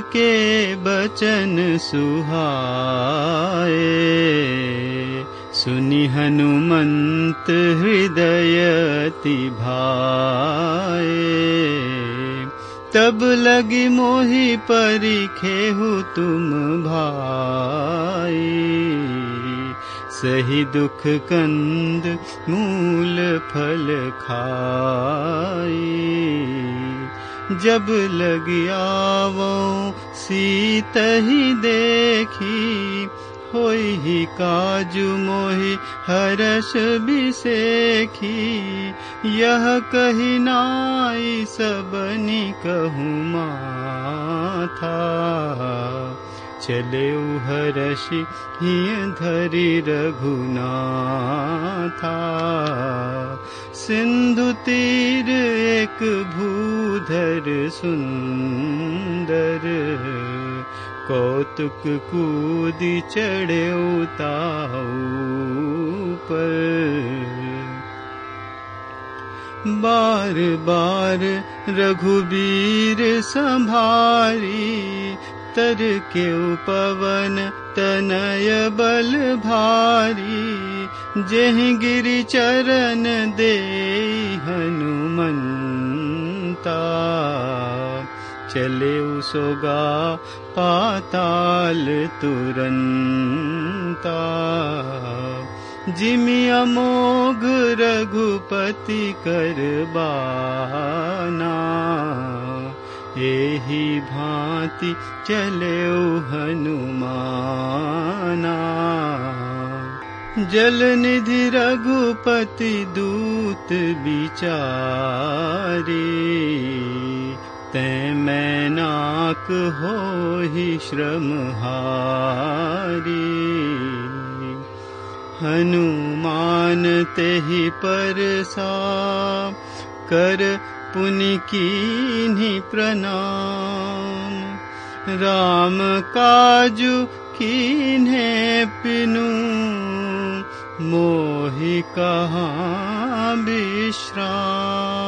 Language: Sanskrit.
के बचन सुहाए। सुनि हनुमंत हृदयति भाए तब लगी मोहि परिखेहु तुम भाई सही दुख कंद मूल फल खाई जब लगी आवो सीत ही देखी होई ही काजु मोहि हरस बिसेखी यह कही नाई सबनी कहूँ माथा। चले हरषि हिय धरि रघुनाथा सिंधु तीर एक भूधर सुंदर कौतुक कूदि पर। बार बार रघुबीर संभारी तर के पवन तनय बल भारी जेह गिरि चरण दे हनुमंता। चले उसोगा पाताल तुरंता। जिमि अमोघ रघुपति करबाना। एहि भांति चले हनुमाना जल निधि रघुपति दूत विचारी ते मैनाक हो ही श्रम हारी। हनुमान ते ही परसा कर पुनि प्रणाम राम काजु कीन्हे पिनु मोहि कहाँ विश्राम